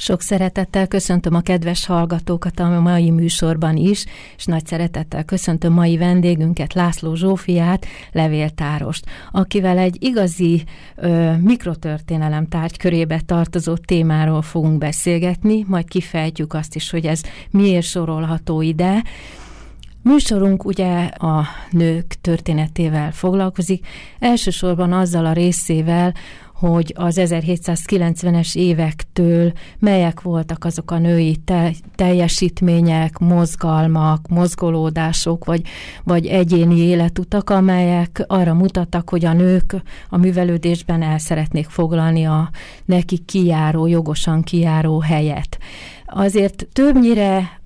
Sok szeretettel köszöntöm a kedves hallgatókat a mai műsorban is, és nagy szeretettel köszöntöm mai vendégünket, László Zsófiát, levéltárost, akivel egy igazi ö, mikrotörténelem tárgykörébe tartozó témáról fogunk beszélgetni, majd kifejtjük azt is, hogy ez miért sorolható ide. Műsorunk ugye a nők történetével foglalkozik, elsősorban azzal a részével, hogy az 1790-es évektől melyek voltak azok a női te- teljesítmények, mozgalmak, mozgolódások, vagy, vagy egyéni életutak, amelyek arra mutattak, hogy a nők a művelődésben el szeretnék foglalni a nekik kijáró, jogosan kijáró helyet. Azért többnyire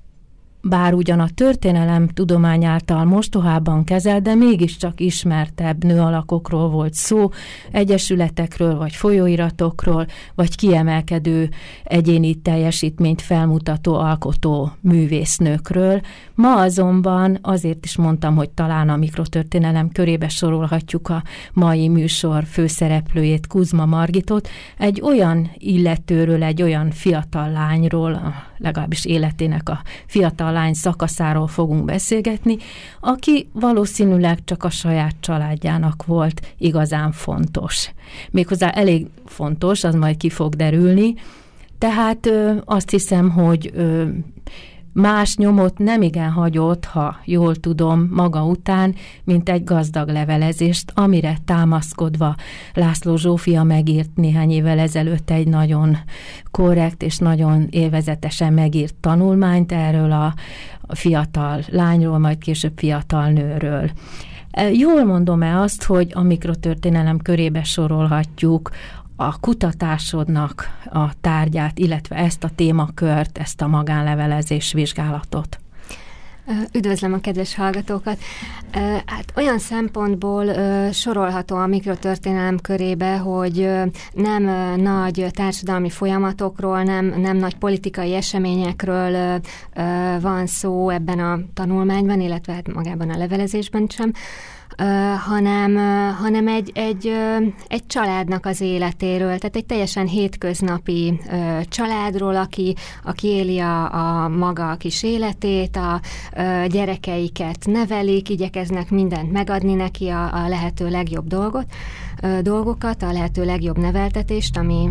bár ugyan a történelem tudomány által mostohában kezel, de mégiscsak ismertebb nőalakokról volt szó, egyesületekről, vagy folyóiratokról, vagy kiemelkedő egyéni teljesítményt felmutató alkotó művésznőkről. Ma azonban azért is mondtam, hogy talán a mikrotörténelem körébe sorolhatjuk a mai műsor főszereplőjét, Kuzma Margitot, egy olyan illetőről, egy olyan fiatal lányról, legalábbis életének a fiatal lány szakaszáról fogunk beszélgetni, aki valószínűleg csak a saját családjának volt igazán fontos. Méghozzá elég fontos, az majd ki fog derülni, tehát ö, azt hiszem, hogy ö, más nyomot nem igen hagyott, ha jól tudom, maga után, mint egy gazdag levelezést, amire támaszkodva László Zsófia megírt néhány évvel ezelőtt egy nagyon korrekt és nagyon élvezetesen megírt tanulmányt erről a fiatal lányról, majd később fiatal nőről. E, jól mondom-e azt, hogy a mikrotörténelem körébe sorolhatjuk a kutatásodnak a tárgyát, illetve ezt a témakört, ezt a magánlevelezés vizsgálatot? Üdvözlöm a kedves hallgatókat! Hát olyan szempontból sorolható a mikrotörténelem körébe, hogy nem nagy társadalmi folyamatokról, nem, nem nagy politikai eseményekről van szó ebben a tanulmányban, illetve hát magában a levelezésben sem, hanem, hanem egy, egy, egy családnak az életéről, tehát egy teljesen hétköznapi családról, aki, aki éli a, a maga kis életét, a gyerekeiket nevelik, igyekeznek mindent megadni neki, a, a lehető legjobb dolgot, dolgokat, a lehető legjobb neveltetést, ami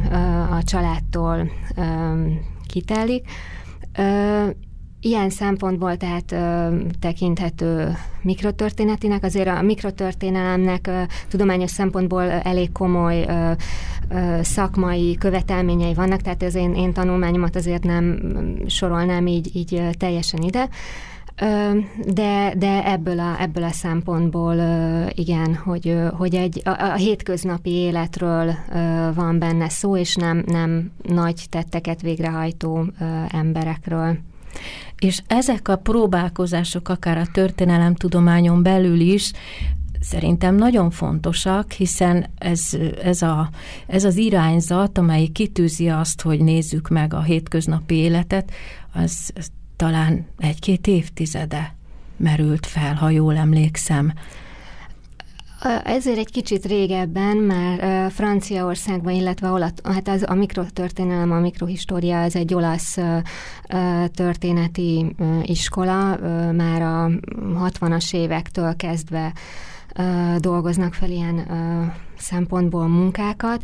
a családtól kitelik Ilyen szempontból tehát ö, tekinthető mikrotörténetinek, azért a mikrotörténelemnek ö, tudományos szempontból elég komoly ö, ö, szakmai követelményei vannak, tehát az én, én tanulmányomat azért nem sorolnám így, így teljesen ide. De, de ebből, a, ebből a szempontból igen, hogy, hogy egy, a, a hétköznapi életről van benne szó, és nem, nem nagy tetteket végrehajtó emberekről. És ezek a próbálkozások akár a történelemtudományon belül is szerintem nagyon fontosak, hiszen ez, ez, a, ez az irányzat, amely kitűzi azt, hogy nézzük meg a hétköznapi életet, az, talán egy-két évtizede merült fel, ha jól emlékszem. Ezért egy kicsit régebben már Franciaországban, illetve olat, hát az a mikrotörténelem, a mikrohistória, ez egy olasz történeti iskola, már a 60-as évektől kezdve dolgoznak fel ilyen szempontból munkákat.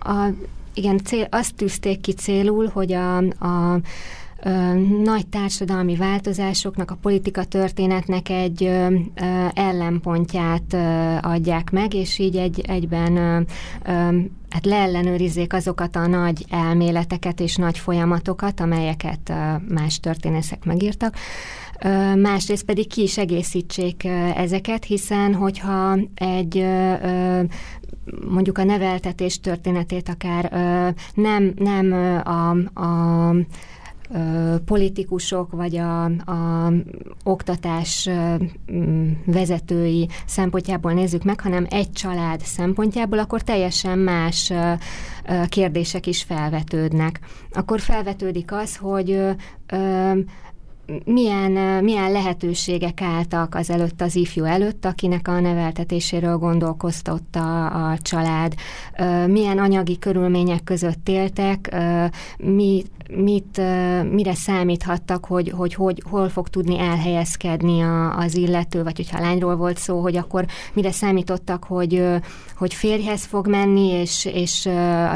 A, igen, cél, azt tűzték ki célul, hogy a, a nagy társadalmi változásoknak, a politika történetnek egy ellenpontját adják meg, és így egy, egyben hát leellenőrizzék azokat a nagy elméleteket és nagy folyamatokat, amelyeket más történészek megírtak. Másrészt pedig ki is egészítsék ezeket, hiszen hogyha egy mondjuk a neveltetés történetét akár nem, nem a, a politikusok vagy a, a oktatás vezetői szempontjából nézzük meg, hanem egy család szempontjából, akkor teljesen más kérdések is felvetődnek. Akkor felvetődik az, hogy milyen, milyen lehetőségek álltak az előtt az ifjú előtt, akinek a neveltetéséről gondolkoztott a, a család, milyen anyagi körülmények között éltek, mi, mit, mire számíthattak, hogy, hogy, hogy hol fog tudni elhelyezkedni a, az illető, vagy hogyha lányról volt szó, hogy akkor mire számítottak, hogy, hogy férjhez fog menni, és, és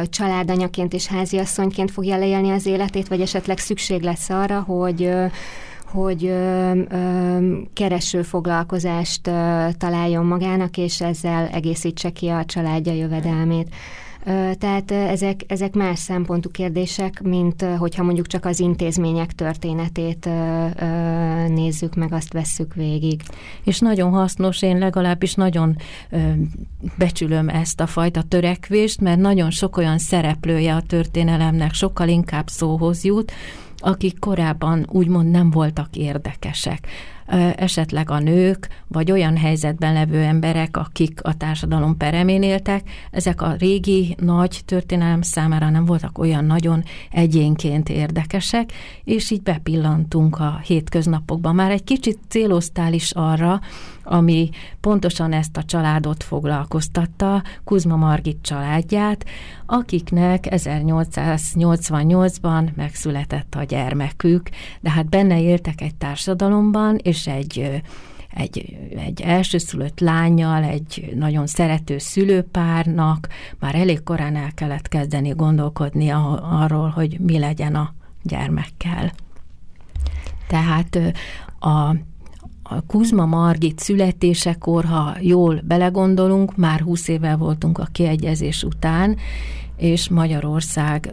családanyaként és háziasszonyként fogja leélni az életét, vagy esetleg szükség lesz arra, hogy hogy ö, ö, kereső foglalkozást ö, találjon magának, és ezzel egészítse ki a családja jövedelmét. Tehát ezek, ezek más szempontú kérdések, mint hogyha mondjuk csak az intézmények történetét nézzük meg, azt vesszük végig. És nagyon hasznos, én legalábbis nagyon becsülöm ezt a fajta törekvést, mert nagyon sok olyan szereplője a történelemnek sokkal inkább szóhoz jut, akik korábban úgymond nem voltak érdekesek esetleg a nők, vagy olyan helyzetben levő emberek, akik a társadalom peremén éltek, ezek a régi nagy történelem számára nem voltak olyan nagyon egyénként érdekesek, és így bepillantunk a hétköznapokban. Már egy kicsit céloztál is arra, ami pontosan ezt a családot foglalkoztatta, Kuzma Margit családját, akiknek 1888-ban megszületett a gyermekük, de hát benne éltek egy társadalomban, és egy egy, egy elsőszülött lányjal, egy nagyon szerető szülőpárnak már elég korán el kellett kezdeni gondolkodni arról, hogy mi legyen a gyermekkel. Tehát a a Kuzma Margit születésekor, ha jól belegondolunk, már 20 évvel voltunk a kiegyezés után, és Magyarország,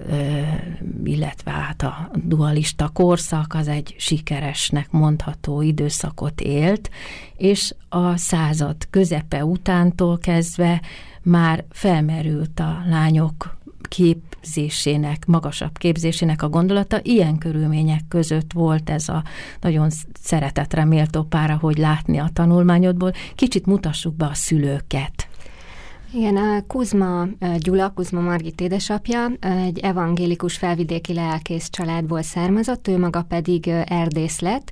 illetve hát a dualista korszak az egy sikeresnek mondható időszakot élt, és a század közepe utántól kezdve már felmerült a lányok képzésének, magasabb képzésének a gondolata. Ilyen körülmények között volt ez a nagyon szeretetre méltó pár, hogy látni a tanulmányodból. Kicsit mutassuk be a szülőket. Igen, a Kuzma Gyula, Kuzma Margit édesapja egy evangélikus felvidéki lelkész családból származott, ő maga pedig erdész lett,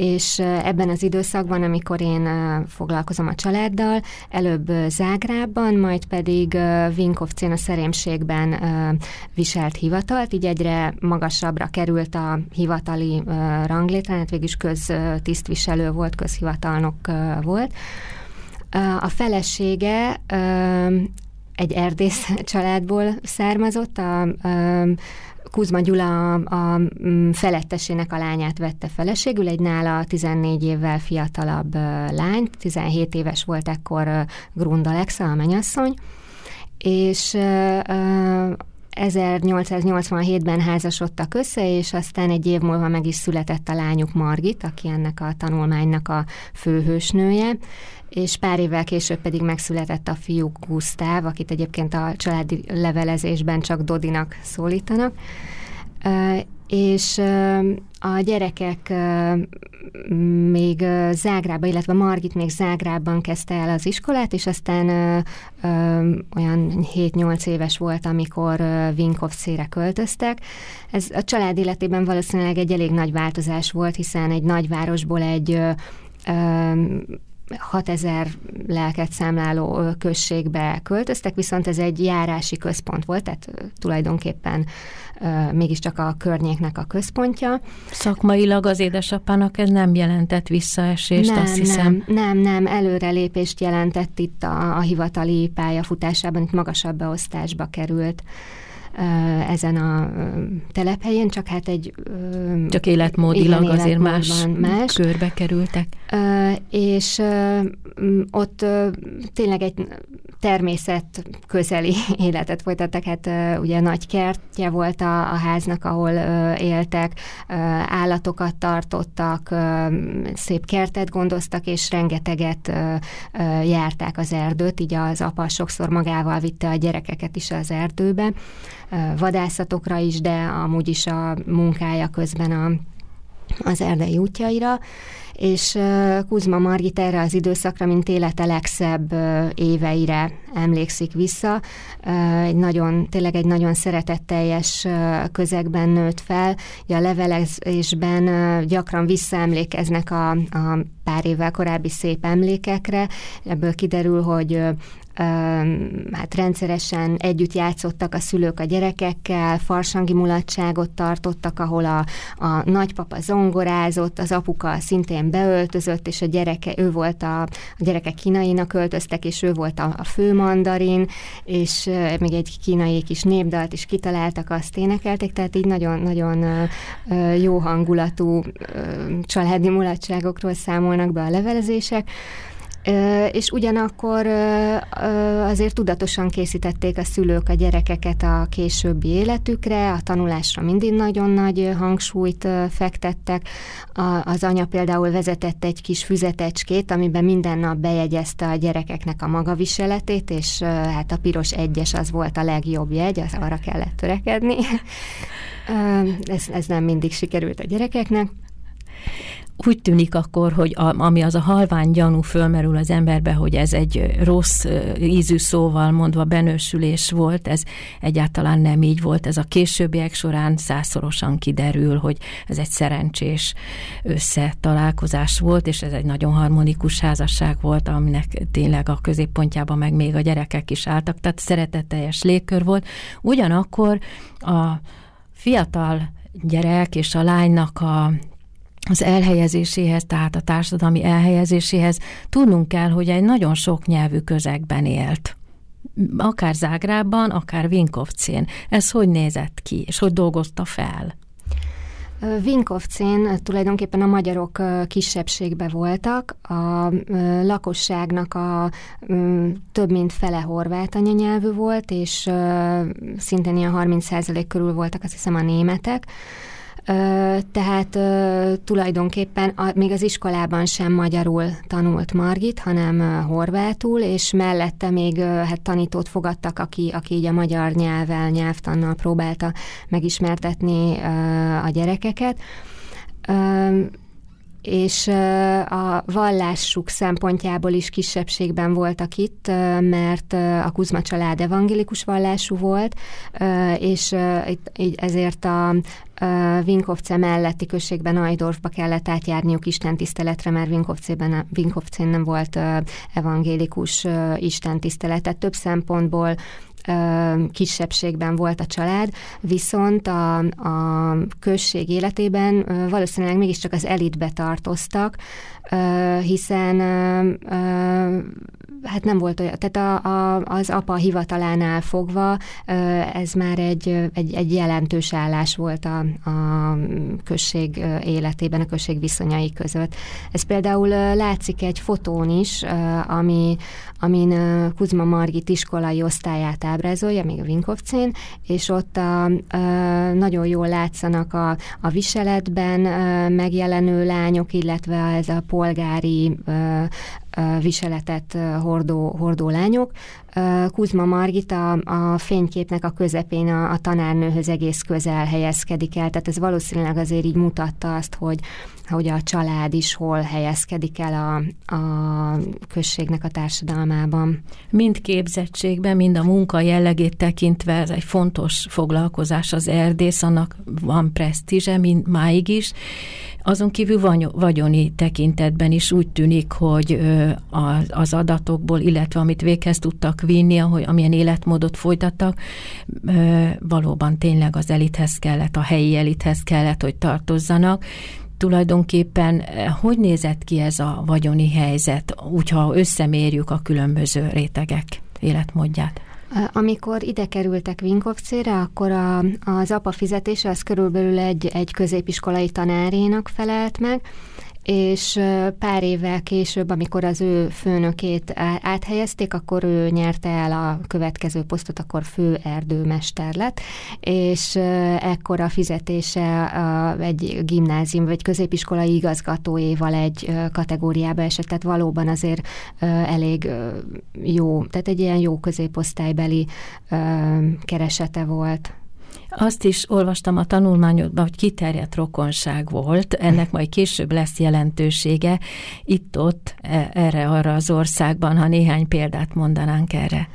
és ebben az időszakban, amikor én foglalkozom a családdal, előbb Zágrában, majd pedig Vinkovcén a szerémségben viselt hivatalt, így egyre magasabbra került a hivatali ranglétrán, hát végülis köztisztviselő volt, közhivatalnok volt. A felesége egy erdész családból származott, a, a Kuzma Gyula a, a felettesének a lányát vette feleségül, egy nála 14 évvel fiatalabb lány, 17 éves volt ekkor Grund Alexa, a menyasszony, és 1887-ben házasodtak össze, és aztán egy év múlva meg is született a lányuk Margit, aki ennek a tanulmánynak a főhősnője, és pár évvel később pedig megszületett a fiú Gusztáv, akit egyébként a családi levelezésben csak Dodinak szólítanak, és a gyerekek még Zágrában, illetve Margit még Zágrában kezdte el az iskolát, és aztán olyan 7-8 éves volt, amikor Vinkovcére költöztek. Ez a család életében valószínűleg egy elég nagy változás volt, hiszen egy nagyvárosból egy 6000 lelket számláló községbe költöztek, viszont ez egy járási központ volt, tehát tulajdonképpen mégiscsak a környéknek a központja. Szakmailag az édesapának ez nem jelentett visszaesést, nem, azt hiszem. Nem, nem, nem, előrelépést jelentett itt a, a hivatali pályafutásában, itt magasabb beosztásba került. Ezen a telephelyén, csak hát egy... Csak életmódilag igen, azért más, más. körbe kerültek. És ott tényleg egy természet közeli életet folytattak, hát ugye nagy kertje volt a, a háznak, ahol éltek, állatokat tartottak, szép kertet gondoztak, és rengeteget járták az erdőt, így az apa sokszor magával vitte a gyerekeket is az erdőbe, vadászatokra is, de amúgy is a munkája közben a, az erdei útjaira, és Kuzma Margit erre az időszakra, mint élete legszebb éveire emlékszik vissza. Egy nagyon, tényleg egy nagyon szeretetteljes közegben nőtt fel. A levelezésben gyakran visszaemlékeznek a, a pár évvel korábbi szép emlékekre. Ebből kiderül, hogy hát rendszeresen együtt játszottak a szülők a gyerekekkel, farsangi mulatságot tartottak, ahol a, a nagypapa zongorázott, az apuka szintén beöltözött, és a gyereke, ő volt a, a gyerekek kínainak öltöztek, és ő volt a, a főmandarin, és még egy kínai kis népdalt is kitaláltak, azt énekelték, tehát így nagyon-nagyon jó hangulatú családi mulatságokról számolnak be a levelezések és ugyanakkor azért tudatosan készítették a szülők a gyerekeket a későbbi életükre, a tanulásra mindig nagyon nagy hangsúlyt fektettek. Az anya például vezetett egy kis füzetecskét, amiben minden nap bejegyezte a gyerekeknek a magaviseletét, és hát a piros egyes az volt a legjobb jegy, az arra kellett törekedni. Ez, ez nem mindig sikerült a gyerekeknek úgy tűnik akkor, hogy a, ami az a halvány gyanú fölmerül az emberbe, hogy ez egy rossz ízű szóval mondva benősülés volt, ez egyáltalán nem így volt. Ez a későbbiek során százszorosan kiderül, hogy ez egy szerencsés összetalálkozás volt, és ez egy nagyon harmonikus házasság volt, aminek tényleg a középpontjában meg még a gyerekek is álltak, tehát szeretetteljes légkör volt. Ugyanakkor a fiatal gyerek és a lánynak a az elhelyezéséhez, tehát a társadalmi elhelyezéséhez tudnunk kell, hogy egy nagyon sok nyelvű közegben élt. Akár Zágrában, akár Vinkovcén. Ez hogy nézett ki, és hogy dolgozta fel? Vinkovcén tulajdonképpen a magyarok kisebbségbe voltak, a lakosságnak a több mint fele horvát anyanyelvű volt, és szintén ilyen 30% körül voltak azt hiszem a németek. Tehát tulajdonképpen még az iskolában sem magyarul tanult Margit, hanem horvátul, és mellette még hát tanítót fogadtak, aki, aki így a magyar nyelvvel, nyelvtannal próbálta megismertetni a gyerekeket és a vallásuk szempontjából is kisebbségben voltak itt, mert a Kuzma család evangélikus vallású volt, és ezért a Vinkovce melletti községben Ajdorfba kellett átjárniuk istentiszteletre, mert Vinkovcében, Vinkovcén nem volt evangélikus istentiszteletet. Több szempontból kisebbségben volt a család, viszont a, a község életében valószínűleg mégiscsak az elitbe tartoztak, hiszen hát nem volt olyan, tehát a, a, az apa hivatalánál fogva ez már egy, egy, egy jelentős állás volt a, a község életében, a község viszonyai között. Ez például látszik egy fotón is, ami, amin Kuzma Margit iskolai osztályát ábrázolja, még a Vinkovcén, és ott a, a, nagyon jól látszanak a, a viseletben megjelenő lányok, illetve ez a polgári viseletet hordó, hordó lányok. Kuzma Margita a, a fényképnek a közepén a, a tanárnőhöz egész közel helyezkedik el, tehát ez valószínűleg azért így mutatta azt, hogy, hogy a család is hol helyezkedik el a, a községnek a társadalmában. Mind képzettségben, mind a munka jellegét tekintve ez egy fontos foglalkozás az erdész, annak van presztízse, mint máig is, azon kívül vagyoni tekintetben is úgy tűnik, hogy az adatokból, illetve amit véghez tudtak vinni, ahogy, amilyen életmódot folytattak, valóban tényleg az elithez kellett, a helyi elithez kellett, hogy tartozzanak, tulajdonképpen hogy nézett ki ez a vagyoni helyzet, úgyha összemérjük a különböző rétegek életmódját? Amikor ide kerültek Vinkovcére, akkor a, az apa fizetése az körülbelül egy, egy középiskolai tanárénak felelt meg, és pár évvel később, amikor az ő főnökét áthelyezték, akkor ő nyerte el a következő posztot, akkor fő erdőmester lett, és ekkor a fizetése egy gimnázium vagy középiskolai igazgatóéval egy kategóriába esett, tehát valóban azért elég jó, tehát egy ilyen jó középosztálybeli keresete volt. Azt is olvastam a tanulmányodban, hogy kiterjedt rokonság volt, ennek majd később lesz jelentősége itt-ott, erre-arra az országban, ha néhány példát mondanánk erre.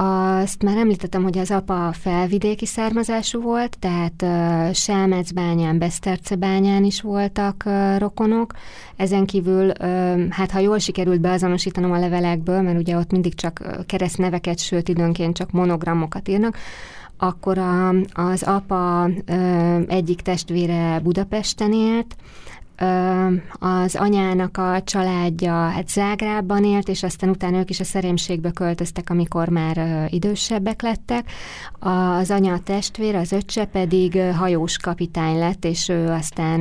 Azt már említettem, hogy az apa felvidéki származású volt, tehát uh, Selmecbányán, Besztercebányán is voltak uh, rokonok. Ezen kívül, uh, hát ha jól sikerült beazonosítanom a levelekből, mert ugye ott mindig csak keresztneveket, sőt időnként csak monogramokat írnak, akkor a, az apa ö, egyik testvére Budapesten élt, az anyának a családja hát Zágrában élt, és aztán utána ők is a szerémségbe költöztek, amikor már idősebbek lettek. Az anya testvér, az öccse pedig hajós kapitány lett, és ő aztán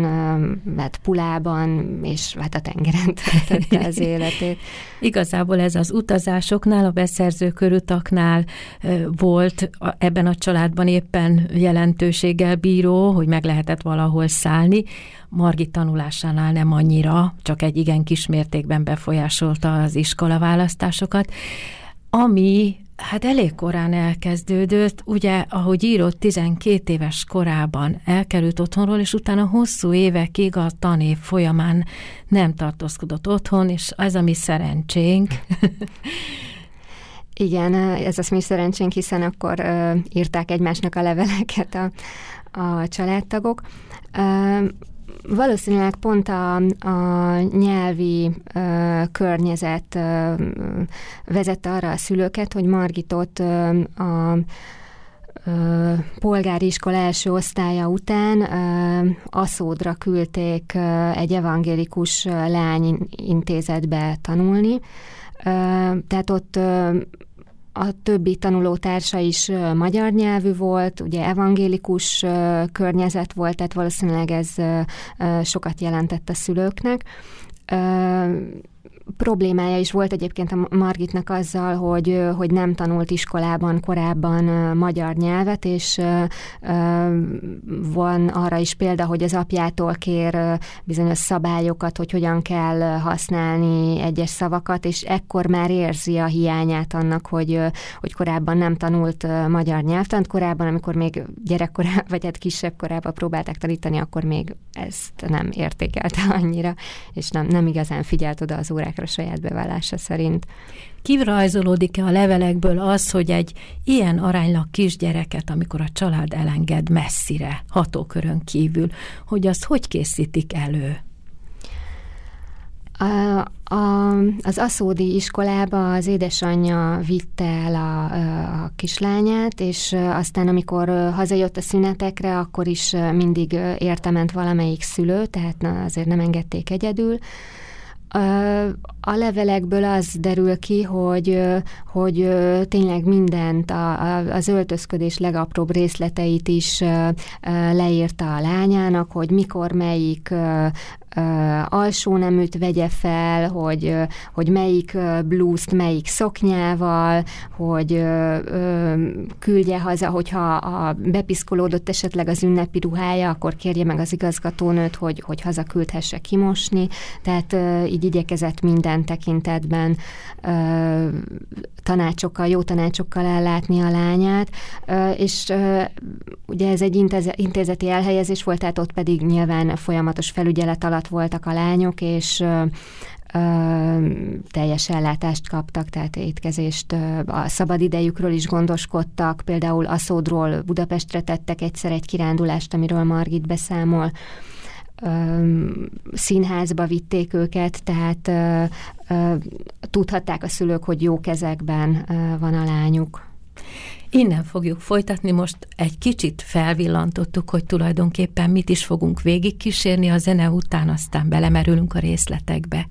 hát Pulában és hát a tengeren töltötte az életét. Igazából ez az utazásoknál, a beszerző körutaknál volt ebben a családban éppen jelentőséggel bíró, hogy meg lehetett valahol szállni. Margit tanulásánál nem annyira, csak egy igen kis mértékben befolyásolta az iskola választásokat, ami hát elég korán elkezdődött, ugye, ahogy írott, 12 éves korában elkerült otthonról, és utána hosszú évekig a tanév folyamán nem tartózkodott otthon, és ez a mi szerencsénk. Igen, ez az mi szerencsénk, hiszen akkor uh, írták egymásnak a leveleket a, a családtagok. Uh, valószínűleg pont a, a nyelvi ö, környezet ö, vezette arra a szülőket, hogy Margitot ö, a ö, polgári iskola első osztálya után ö, Aszódra küldték ö, egy evangélikus lányintézetbe tanulni. Ö, tehát ott ö, a többi tanulótársa is magyar nyelvű volt, ugye evangélikus környezet volt, tehát valószínűleg ez sokat jelentett a szülőknek problémája is volt egyébként a Margitnak azzal, hogy, hogy nem tanult iskolában korábban magyar nyelvet, és van arra is példa, hogy az apjától kér bizonyos szabályokat, hogy hogyan kell használni egyes szavakat, és ekkor már érzi a hiányát annak, hogy, hogy korábban nem tanult magyar nyelvtant, korábban, amikor még gyerekkorában, vagy hát kisebb korában próbálták tanítani, akkor még ezt nem értékelte annyira, és nem, nem igazán figyelt oda az órákra saját bevallása szerint. Kirajzolódik-e a levelekből az, hogy egy ilyen aránylag kisgyereket, amikor a család elenged messzire, hatókörön kívül, hogy azt hogy készítik elő? A, a, az aszódi iskolába az édesanyja vitte el a, a kislányát, és aztán amikor hazajött a szünetekre, akkor is mindig értement valamelyik szülő, tehát na, azért nem engedték egyedül. A levelekből az derül ki, hogy, hogy tényleg mindent, a, az öltözködés legapróbb részleteit is leírta a lányának, hogy mikor melyik alsó neműt vegye fel, hogy, hogy melyik blúzt melyik szoknyával, hogy küldje haza, hogyha a bepiszkolódott esetleg az ünnepi ruhája, akkor kérje meg az igazgatónőt, hogy, hogy haza küldhesse kimosni. Tehát így igyekezett minden tekintetben tanácsokkal, jó tanácsokkal ellátni a lányát, és ugye ez egy intézeti elhelyezés volt, tehát ott pedig nyilván folyamatos felügyelet alatt voltak a lányok, és teljes ellátást kaptak, tehát étkezést, a szabadidejükről is gondoskodtak, például Aszódról Budapestre tettek egyszer egy kirándulást, amiről Margit beszámol, színházba vitték őket, tehát tudhatták a szülők, hogy jó kezekben van a lányuk. Innen fogjuk folytatni, most egy kicsit felvillantottuk, hogy tulajdonképpen mit is fogunk végigkísérni a zene után, aztán belemerülünk a részletekbe.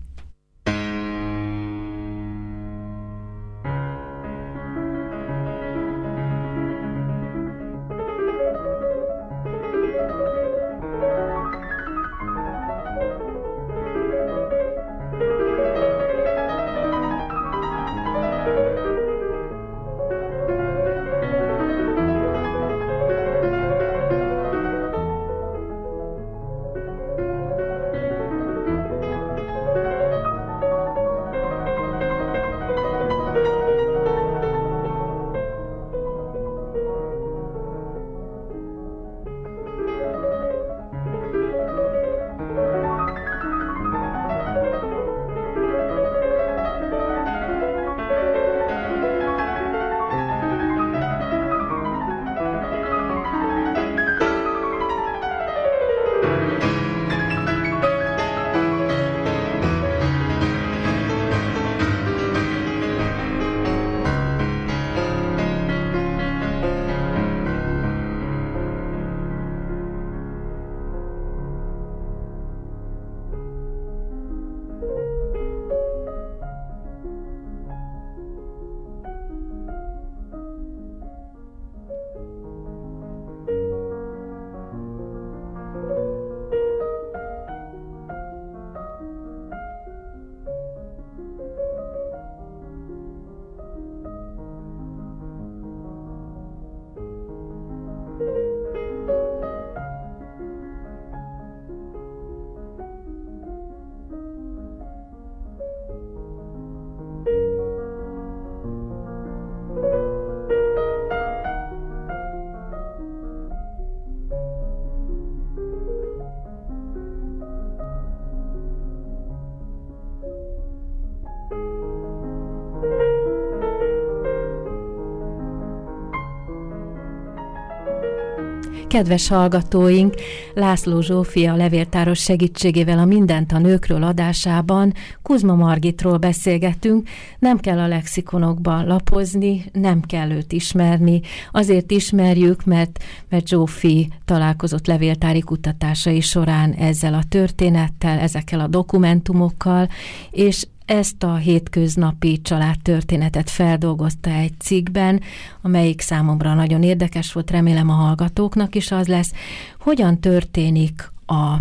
Kedves hallgatóink, László Zsófia levéltáros segítségével a Mindent a nőkről adásában Kuzma Margitról beszélgetünk. Nem kell a lexikonokba lapozni, nem kell őt ismerni. Azért ismerjük, mert, mert Zsófi találkozott levéltári kutatásai során ezzel a történettel, ezekkel a dokumentumokkal, és ezt a hétköznapi családtörténetet feldolgozta egy cikkben, amelyik számomra nagyon érdekes volt, remélem a hallgatóknak is az lesz. Hogyan történik a,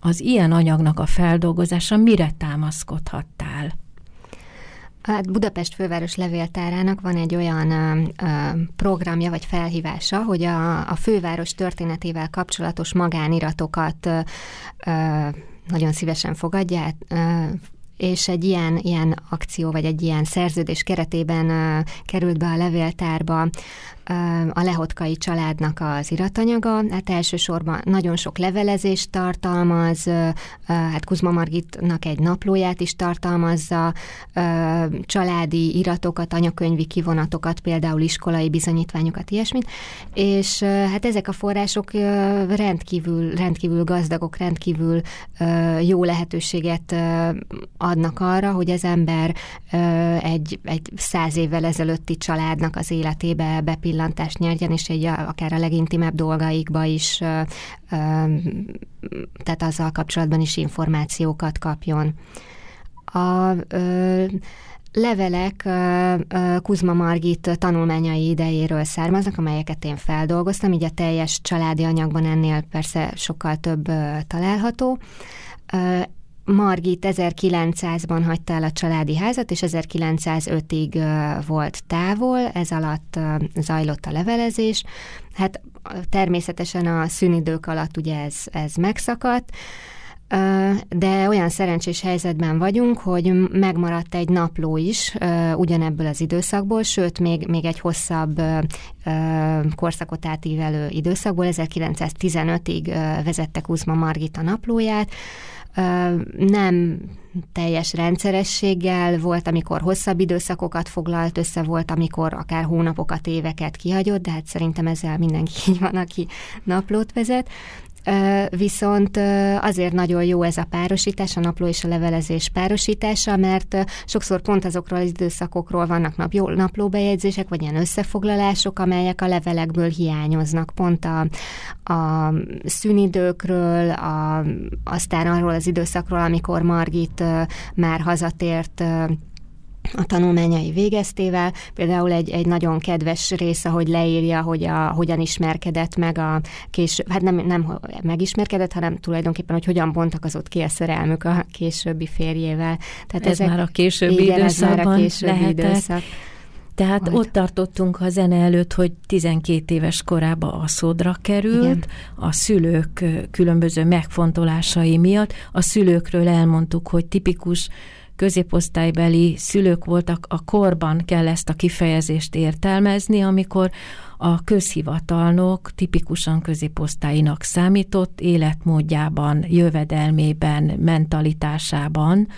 az ilyen anyagnak a feldolgozása, mire támaszkodhattál? Hát Budapest főváros levéltárának van egy olyan ö, ö, programja vagy felhívása, hogy a, a főváros történetével kapcsolatos magániratokat ö, ö, nagyon szívesen fogadják, és egy ilyen, ilyen akció, vagy egy ilyen szerződés keretében került be a levéltárba a lehotkai családnak az iratanyaga, hát elsősorban nagyon sok levelezést tartalmaz, hát Kuzma Margitnak egy naplóját is tartalmazza, családi iratokat, anyakönyvi kivonatokat, például iskolai bizonyítványokat, ilyesmit, és hát ezek a források rendkívül, rendkívül gazdagok, rendkívül jó lehetőséget adnak arra, hogy az ember egy, egy száz évvel ezelőtti családnak az életébe bepillantott pillantást nyerjen, és egy akár a legintimebb dolgaikba is, tehát azzal kapcsolatban is információkat kapjon. A levelek Kuzma Margit tanulmányai idejéről származnak, amelyeket én feldolgoztam, így a teljes családi anyagban ennél persze sokkal több található. Margit 1900-ban hagyta el a családi házat, és 1905-ig volt távol, ez alatt zajlott a levelezés. Hát természetesen a szünidők alatt ugye ez, ez megszakadt, de olyan szerencsés helyzetben vagyunk, hogy megmaradt egy napló is ugyanebből az időszakból, sőt, még, még egy hosszabb korszakot átívelő időszakból, 1915-ig vezette Kuzma Margit naplóját, nem teljes rendszerességgel, volt, amikor hosszabb időszakokat foglalt össze, volt, amikor akár hónapokat, éveket kihagyott, de hát szerintem ezzel mindenki így van, aki naplót vezet. Viszont azért nagyon jó ez a párosítás, a napló és a levelezés párosítása, mert sokszor pont azokról az időszakokról vannak nap, naplóbejegyzések, vagy ilyen összefoglalások, amelyek a levelekből hiányoznak. Pont a, a szünidőkről, a, aztán arról az időszakról, amikor Margit már hazatért a tanulmányai végeztével. Például egy, egy nagyon kedves része, hogy leírja, hogy a, hogyan ismerkedett meg a később, hát nem, nem megismerkedett, hanem tulajdonképpen, hogy hogyan bontakozott ki a szerelmük a későbbi férjével. Tehát ez ezek, már a későbbi igen, időszakban ez már a későbbi lehetett. időszak. Tehát volt. ott tartottunk a zene előtt, hogy 12 éves korába a szódra került, Igen. a szülők különböző megfontolásai miatt. A szülőkről elmondtuk, hogy tipikus középosztálybeli szülők voltak, a korban kell ezt a kifejezést értelmezni, amikor a közhivatalnok tipikusan középosztályinak számított életmódjában, jövedelmében, mentalitásában,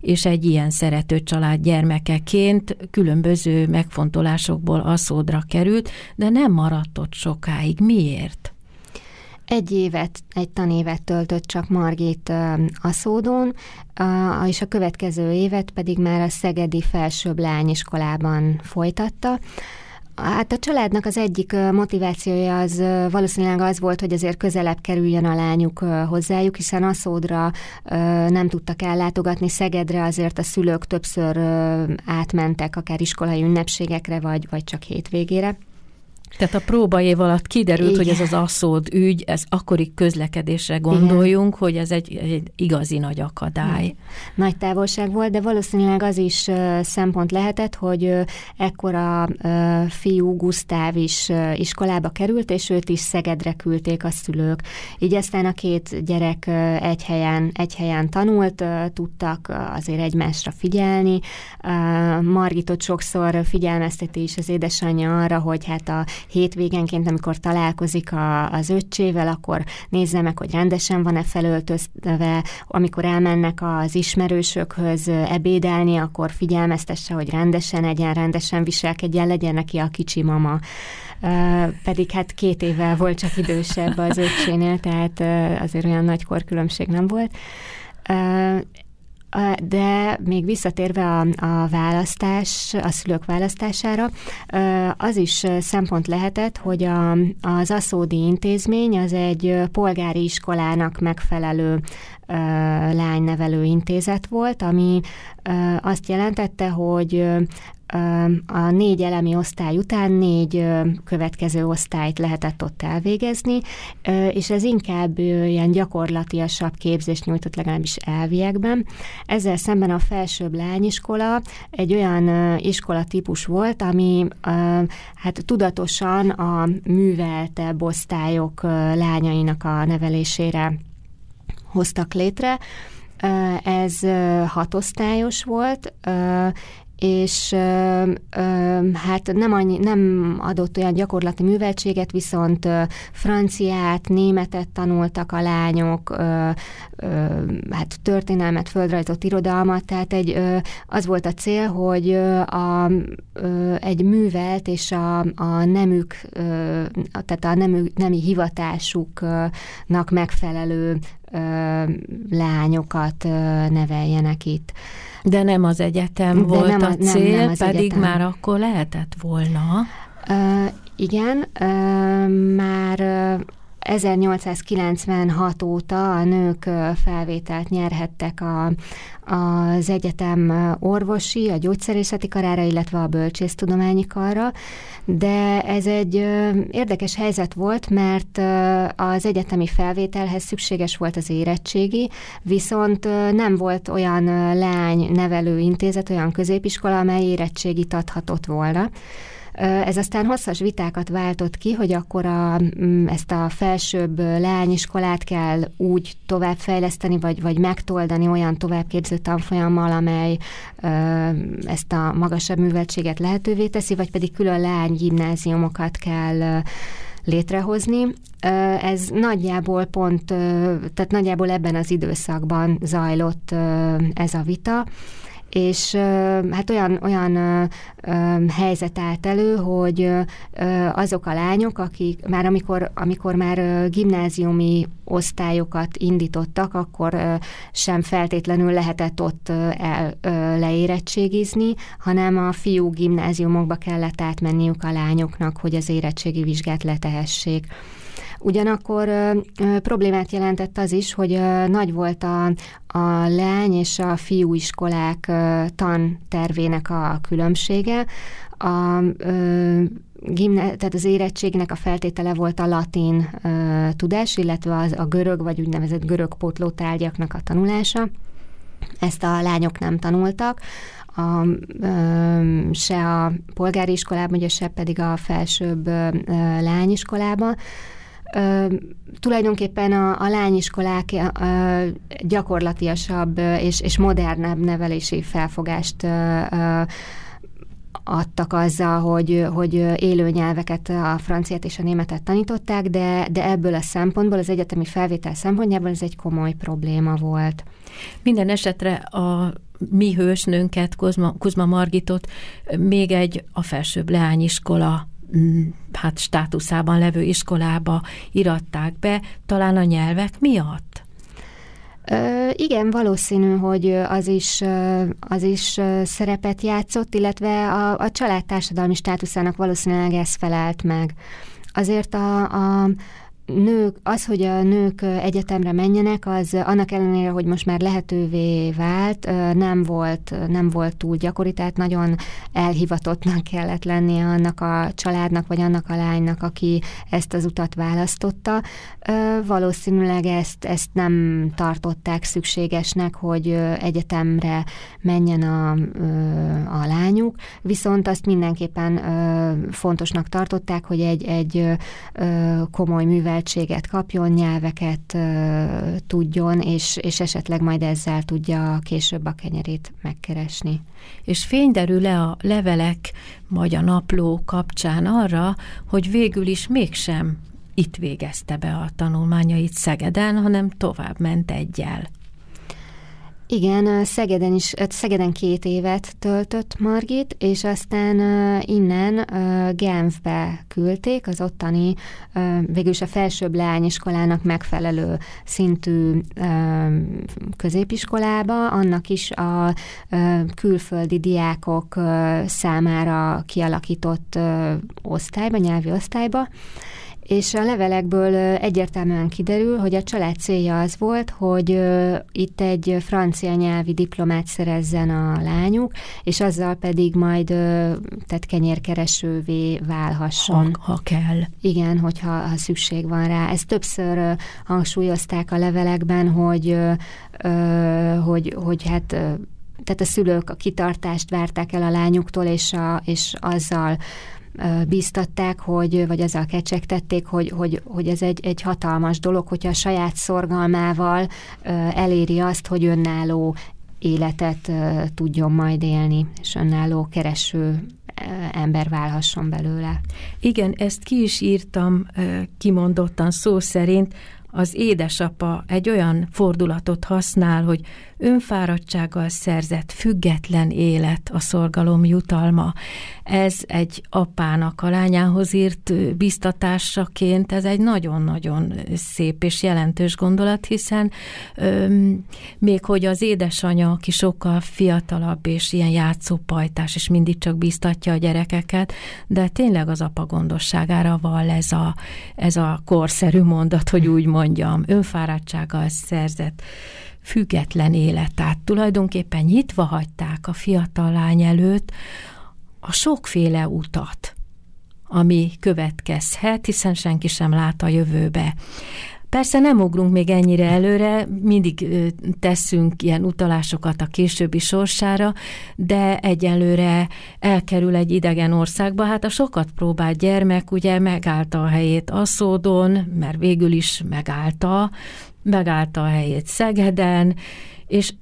és egy ilyen szerető család gyermekeként különböző megfontolásokból aszódra került, de nem maradt ott sokáig. Miért? Egy évet, egy tanévet töltött csak Margit Aszódon, és a következő évet pedig már a Szegedi Felsőbb Lányiskolában folytatta. Hát a családnak az egyik motivációja az valószínűleg az volt, hogy azért közelebb kerüljön a lányuk hozzájuk, hiszen Aszódra nem tudtak ellátogatni, Szegedre azért a szülők többször átmentek, akár iskolai ünnepségekre, vagy, vagy csak hétvégére. Tehát a próbaév alatt kiderült, Igen. hogy ez az asszód ügy, ez akkori közlekedésre gondoljunk, Igen. hogy ez egy, egy igazi nagy akadály. Igen. Nagy távolság volt, de valószínűleg az is szempont lehetett, hogy ekkora fiú Gusztáv is iskolába került, és őt is Szegedre küldték a szülők. Így aztán a két gyerek egy helyen, egy helyen tanult, tudtak azért egymásra figyelni. Margitot sokszor figyelmezteti is az édesanyja arra, hogy hát a hétvégenként, amikor találkozik a, az öccsével, akkor nézze meg, hogy rendesen van-e felöltözve, amikor elmennek az ismerősökhöz ebédelni, akkor figyelmeztesse, hogy rendesen egyen, rendesen viselkedjen, legyen neki a kicsi mama pedig hát két évvel volt csak idősebb az öccsénél, tehát azért olyan nagy korkülönbség nem volt. De még visszatérve a, a választás, a szülők választására, az is szempont lehetett, hogy a, az Aszódi intézmény az egy polgári iskolának megfelelő lánynevelő intézet volt, ami azt jelentette, hogy a négy elemi osztály után négy következő osztályt lehetett ott elvégezni, és ez inkább ilyen gyakorlatiasabb képzést nyújtott legalábbis elviekben. Ezzel szemben a felsőbb lányiskola egy olyan iskola típus volt, ami hát tudatosan a műveltebb osztályok lányainak a nevelésére hoztak létre. Ez hatosztályos volt, és hát nem, annyi, nem adott olyan gyakorlati műveltséget, viszont franciát, németet tanultak a lányok, hát történelmet, földrajzot, irodalmat, tehát egy, az volt a cél, hogy a, egy művelt és a, a nemük, tehát a nemű, nemi hivatásuknak megfelelő lányokat neveljenek itt. De nem az egyetem De volt nem, a cél, nem, nem pedig egyetem. már akkor lehetett volna. Uh, igen, uh, már 1896 óta a nők felvételt nyerhettek a, az egyetem orvosi, a gyógyszerészeti karára, illetve a bölcsésztudományi karra, de ez egy érdekes helyzet volt, mert az egyetemi felvételhez szükséges volt az érettségi, viszont nem volt olyan lány nevelő intézet, olyan középiskola, amely érettségit adhatott volna. Ez aztán hosszas vitákat váltott ki, hogy akkor a, mm, ezt a felsőbb lányiskolát kell úgy továbbfejleszteni, vagy, vagy megtoldani olyan továbbképző tanfolyammal, amely ezt a magasabb műveltséget lehetővé teszi, vagy pedig külön lány gimnáziumokat kell létrehozni. Ez nagyjából pont, tehát nagyjából ebben az időszakban zajlott ez a vita, és hát olyan, olyan helyzet állt elő, hogy azok a lányok, akik már amikor, amikor már gimnáziumi osztályokat indítottak, akkor sem feltétlenül lehetett ott el leérettségizni, hanem a fiú gimnáziumokba kellett átmenniük a lányoknak, hogy az érettségi vizsgát letehessék. Ugyanakkor ö, ö, problémát jelentett az is, hogy ö, nagy volt a, a lány és a fiú iskolák ö, tantervének a különbsége. A, ö, gimne, tehát az érettségnek a feltétele volt a latin ö, tudás, illetve az, a görög vagy úgynevezett görög pótlótárgyaknak a tanulása. Ezt a lányok nem tanultak, a, ö, se a polgári iskolában, ugye se pedig a felsőbb ö, lányiskolában. Ö, tulajdonképpen a, a lányiskolák ö, gyakorlatiasabb és, és modernebb nevelési felfogást ö, ö, adtak azzal, hogy, hogy élő nyelveket, a franciát és a németet tanították, de, de ebből a szempontból, az egyetemi felvétel szempontjából ez egy komoly probléma volt. Minden esetre a mi hősnőnket, Kuzma, Kuzma Margitot még egy a felsőbb leányiskola hát státuszában levő iskolába iratták be, talán a nyelvek miatt? Ö, igen, valószínű, hogy az is, az is szerepet játszott, illetve a, a család társadalmi státuszának valószínűleg ez felelt meg. Azért a, a nők, az, hogy a nők egyetemre menjenek, az annak ellenére, hogy most már lehetővé vált, nem volt, nem volt túl gyakori, tehát nagyon elhivatottnak kellett lennie annak a családnak, vagy annak a lánynak, aki ezt az utat választotta. Valószínűleg ezt, ezt nem tartották szükségesnek, hogy egyetemre menjen a, a lányuk, viszont azt mindenképpen fontosnak tartották, hogy egy, egy komoly művel műveltséget kapjon, nyelveket tudjon, és, és esetleg majd ezzel tudja később a kenyerét megkeresni. És fényderül-e a levelek, vagy a napló kapcsán arra, hogy végül is mégsem itt végezte be a tanulmányait Szegeden, hanem tovább ment egyel? Igen, Szegeden is, Szegeden két évet töltött Margit, és aztán innen Genfbe küldték, az ottani végülis a felsőbb leányiskolának megfelelő szintű középiskolába, annak is a külföldi diákok számára kialakított osztályba, nyelvi osztályba, és a levelekből egyértelműen kiderül, hogy a család célja az volt, hogy itt egy francia nyelvi diplomát szerezzen a lányuk, és azzal pedig majd tehát kenyérkeresővé válhasson. Ha, ha kell. Igen, hogyha ha szükség van rá. Ezt többször hangsúlyozták a levelekben, hogy, hogy, hogy hát tehát a szülők a kitartást várták el a lányuktól, és, a, és azzal bíztatták, hogy, vagy azzal kecsegtették, hogy, hogy, hogy ez egy, egy hatalmas dolog, hogyha a saját szorgalmával eléri azt, hogy önálló életet tudjon majd élni, és önálló kereső ember válhasson belőle. Igen, ezt ki is írtam kimondottan szó szerint, az édesapa egy olyan fordulatot használ, hogy önfáradtsággal szerzett független élet a szorgalom jutalma. Ez egy apának a lányához írt biztatásaként, ez egy nagyon-nagyon szép és jelentős gondolat, hiszen öm, még hogy az édesanya, aki sokkal fiatalabb és ilyen játszópajtás, és mindig csak biztatja a gyerekeket, de tényleg az apa gondosságára van ez a, ez a korszerű mondat, hogy úgy mondjam, önfáradtsággal szerzett független élet. Tehát tulajdonképpen nyitva hagyták a fiatal lány előtt a sokféle utat, ami következhet, hiszen senki sem lát a jövőbe. Persze nem ugrunk még ennyire előre, mindig teszünk ilyen utalásokat a későbbi sorsára, de egyelőre elkerül egy idegen országba. Hát a sokat próbált gyermek ugye megállta a helyét Aszódon, mert végül is megállta, megállta a helyét Szegeden, és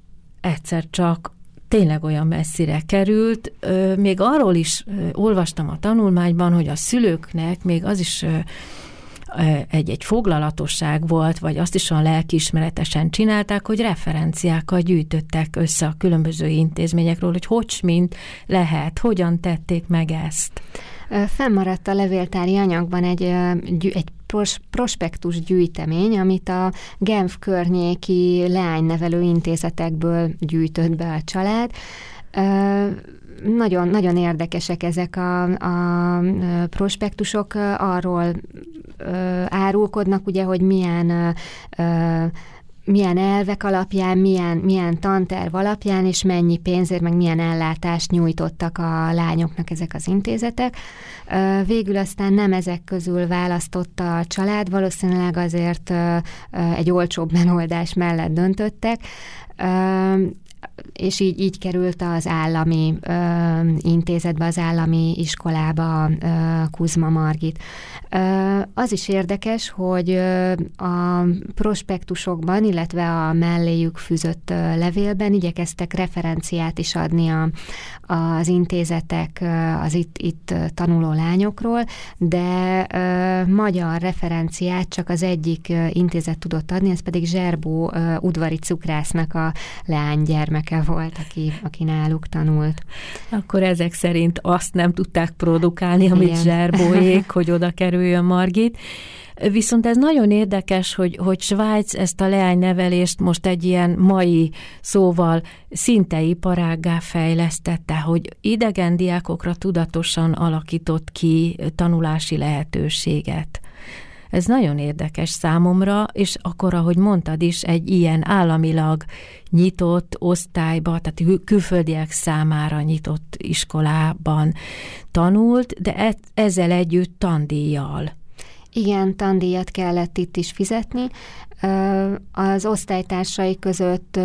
egyszer csak tényleg olyan messzire került. Még arról is olvastam a tanulmányban, hogy a szülőknek még az is egy-egy foglalatosság volt, vagy azt is olyan lelkiismeretesen csinálták, hogy referenciákat gyűjtöttek össze a különböző intézményekről, hogy hogy mint lehet, hogyan tették meg ezt. Fennmaradt a levéltári anyagban egy, egy prospektus gyűjtemény, amit a Genf környéki leánynevelő intézetekből gyűjtött be a család. Nagyon, nagyon érdekesek ezek a, a prospektusok, arról árulkodnak, ugye, hogy milyen milyen elvek alapján, milyen, milyen tanterv alapján, és mennyi pénzért, meg milyen ellátást nyújtottak a lányoknak ezek az intézetek. Végül aztán nem ezek közül választotta a család, valószínűleg azért egy olcsóbb megoldás mellett döntöttek és így, így került az állami ö, intézetbe, az állami iskolába ö, Kuzma Margit. Ö, az is érdekes, hogy a prospektusokban, illetve a melléjük fűzött levélben igyekeztek referenciát is adni a, az intézetek az itt, itt tanuló lányokról, de ö, magyar referenciát csak az egyik intézet tudott adni, ez pedig Zserbó ö, udvari cukrásznak a leánygyermeke volt, aki, aki náluk tanult. Akkor ezek szerint azt nem tudták produkálni, amit Igen. Zserbóék, hogy oda kerüljön Margit. Viszont ez nagyon érdekes, hogy, hogy Svájc ezt a leánynevelést most egy ilyen mai szóval szinte iparággá fejlesztette, hogy idegen diákokra tudatosan alakított ki tanulási lehetőséget. Ez nagyon érdekes számomra, és akkor, ahogy mondtad is, egy ilyen államilag nyitott osztályba, tehát külföldiek számára nyitott iskolában tanult, de e- ezzel együtt tandíjjal. Igen, tandíjat kellett itt is fizetni. Az osztálytársai között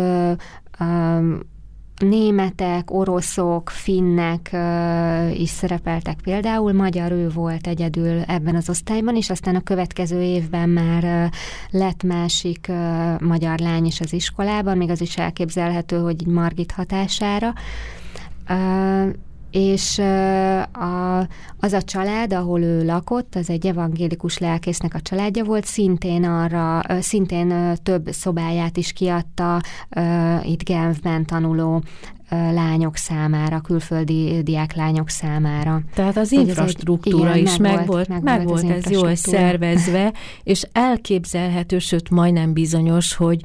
németek, oroszok, finnek uh, is szerepeltek például, magyar ő volt egyedül ebben az osztályban, és aztán a következő évben már uh, lett másik uh, magyar lány is az iskolában, még az is elképzelhető, hogy Margit hatására. Uh, és a, az a család, ahol ő lakott, az egy evangélikus lelkésznek a családja volt, szintén arra, szintén több szobáját is kiadta itt Genfben tanuló lányok számára, külföldi diáklányok számára. Tehát az infrastruktúra egy, igen, is meg, meg volt, meg, ez jól szervezve, és elképzelhető, sőt majdnem bizonyos, hogy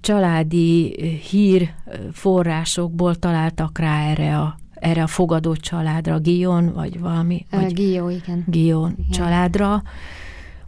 családi hírforrásokból találtak rá erre a erre a fogadó családra, Gion, vagy valami? Vagy Gio, igen. Gion családra,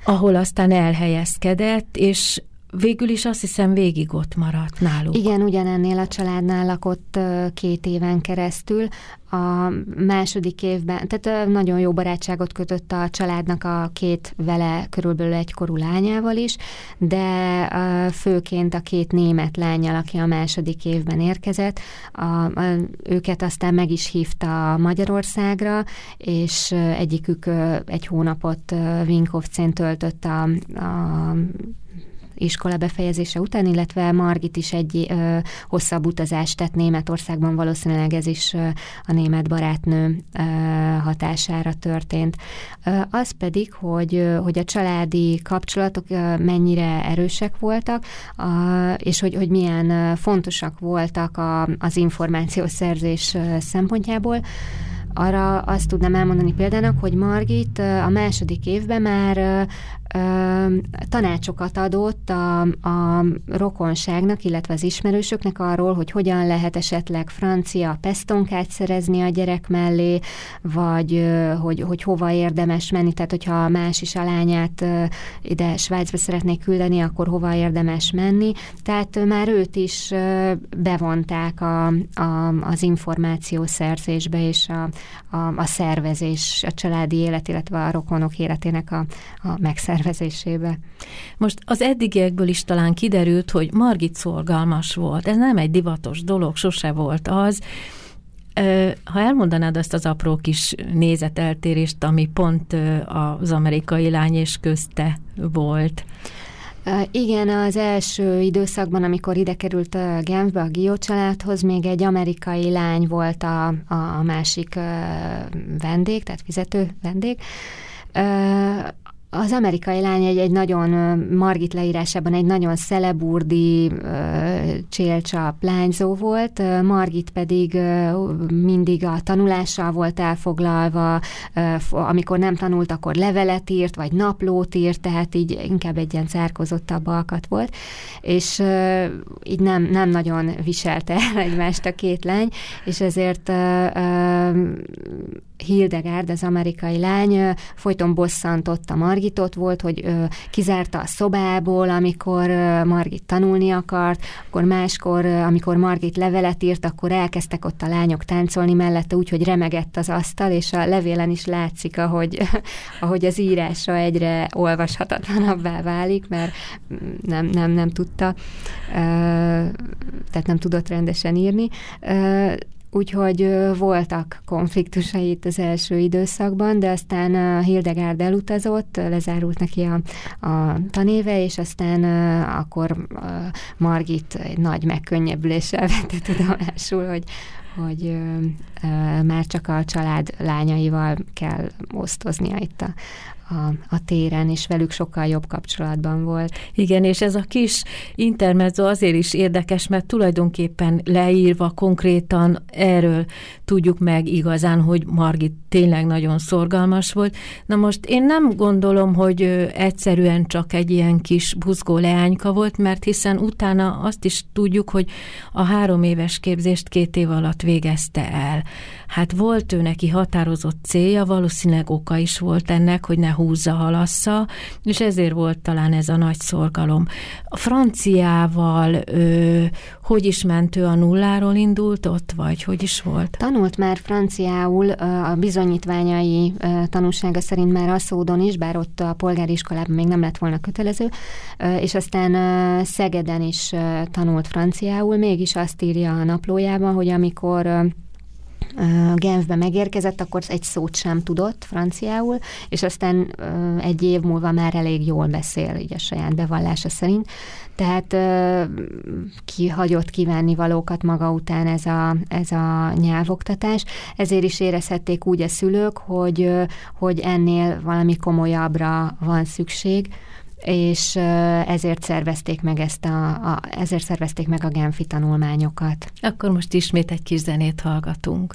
ahol aztán elhelyezkedett, és végül is azt hiszem végig ott maradt náluk. Igen, ugyanennél a családnál lakott két éven keresztül. A második évben, tehát nagyon jó barátságot kötött a családnak a két vele körülbelül egykorú lányával is, de főként a két német lányjal, aki a második évben érkezett, a, a, őket aztán meg is hívta Magyarországra, és egyikük egy hónapot Vinkovcén töltött a, a iskola befejezése után, illetve Margit is egy ö, hosszabb utazást tett Németországban, valószínűleg ez is ö, a német barátnő ö, hatására történt. Ö, az pedig, hogy, ö, hogy a családi kapcsolatok ö, mennyire erősek voltak, a, és hogy, hogy milyen fontosak voltak a, az információszerzés szempontjából arra azt tudnám elmondani példának, hogy Margit a második évben már tanácsokat adott a, a rokonságnak, illetve az ismerősöknek arról, hogy hogyan lehet esetleg francia pestonkát szerezni a gyerek mellé, vagy hogy, hogy hova érdemes menni, tehát hogyha más is a lányát ide Svájcba szeretnék küldeni, akkor hova érdemes menni. Tehát már őt is bevonták a, a, az információszerzésbe és a, a, a szervezés, a családi élet, illetve a rokonok életének a, a megszervezésébe szervezésébe. Most az eddigiekből is talán kiderült, hogy Margit szorgalmas volt. Ez nem egy divatos dolog, sose volt az. Ha elmondanád azt az apró kis nézeteltérést, ami pont az amerikai lány és közte volt. Igen, az első időszakban, amikor ide került Genfbe a Gio családhoz, még egy amerikai lány volt a, a másik vendég, tehát fizető vendég az amerikai lány egy, egy nagyon, Margit leírásában egy nagyon szeleburdi csélcsap lányzó volt, Margit pedig mindig a tanulással volt elfoglalva, amikor nem tanult, akkor levelet írt, vagy naplót írt, tehát így inkább egy ilyen zárkozottabb alkat volt, és így nem, nem nagyon viselte el egymást a két lány, és ezért Hildegard, az amerikai lány, folyton bosszantotta Margitot, volt, hogy kizárta a szobából, amikor Margit tanulni akart, akkor máskor, amikor Margit levelet írt, akkor elkezdtek ott a lányok táncolni mellette, úgyhogy remegett az asztal, és a levélen is látszik, ahogy, ahogy az írása egyre olvashatatlanabbá válik, mert nem, nem, nem tudta, tehát nem tudott rendesen írni Úgyhogy voltak konfliktusai itt az első időszakban, de aztán Hildegárd elutazott, lezárult neki a, a tanéve, és aztán akkor Margit egy nagy megkönnyebbüléssel vette tudomásul, hogy, hogy már csak a család lányaival kell osztoznia itt a, a, a téren, és velük sokkal jobb kapcsolatban volt. Igen, és ez a kis intermezzo azért is érdekes, mert tulajdonképpen leírva konkrétan erről tudjuk meg igazán, hogy Margit tényleg nagyon szorgalmas volt. Na most én nem gondolom, hogy egyszerűen csak egy ilyen kis buzgó leányka volt, mert hiszen utána azt is tudjuk, hogy a három éves képzést két év alatt végezte el. Hát volt ő neki határozott célja, valószínűleg oka is volt ennek, hogy ne húzza, halassza, és ezért volt talán ez a nagy szorgalom. A franciával ö, hogy is ment ő a nulláról indult ott, vagy hogy is volt? Tanult már franciául a bizonyítványai tanulsága szerint már a szódon is, bár ott a polgári iskolában még nem lett volna kötelező, és aztán Szegeden is tanult franciául, mégis azt írja a naplójában, hogy amikor Genfbe megérkezett, akkor egy szót sem tudott franciául, és aztán egy év múlva már elég jól beszél, így a saját bevallása szerint. Tehát kihagyott kívánni valókat maga után ez a, ez a nyelvoktatás, ezért is érezhették úgy a szülők, hogy, hogy ennél valami komolyabbra van szükség, és ezért szervezték meg ezt a, a, ezért szervezték meg a Genfi tanulmányokat. Akkor most ismét egy kis zenét hallgatunk.